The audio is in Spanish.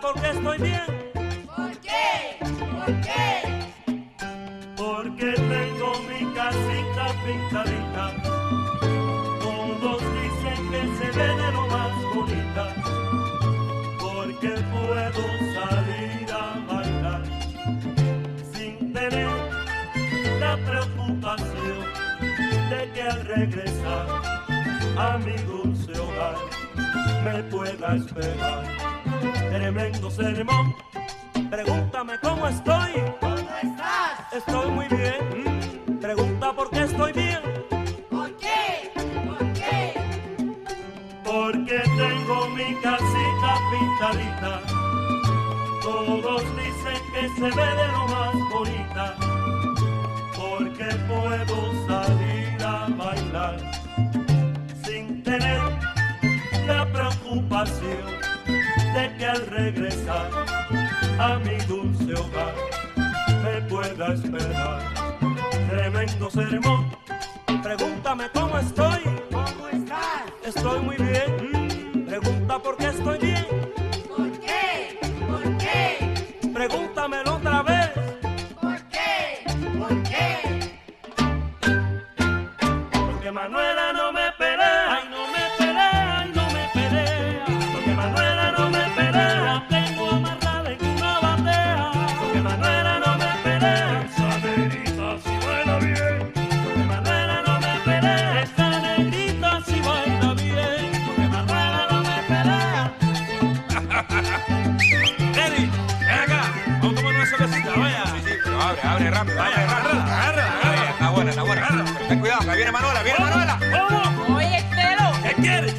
por qué estoy bien. ¿Por qué? ¿Por qué? Porque tengo mi casita pintadita. Todos dicen que se ve de lo más bonita. Porque puedo salir a bailar sin tener la preocupación de que al regresar a mi dulce hogar me pueda esperar tremendo sermón. Pregúntame cómo estoy. ¿Cómo estás? Estoy muy bien. Mm, Pregunta por qué estoy bien. ¿Por qué? ¿Por qué? Porque tengo mi casita pintadita. Todos dicen que se ve de lo más bonita. Porque puedo salir a bailar sin tener la preocupación de que al regresar a mi dulce hogar me pueda esperar tremendo sermón. Pregúntame cómo estoy. ¿Cómo estás? Estoy muy bien. Abre, abre, rápido. Vaya, agárrala, agárrala. Está buena, está buena. Ten cuidado, viene Manuela, viene Manuela. ¿Cómo? Oye, Estelo. ¿Qué?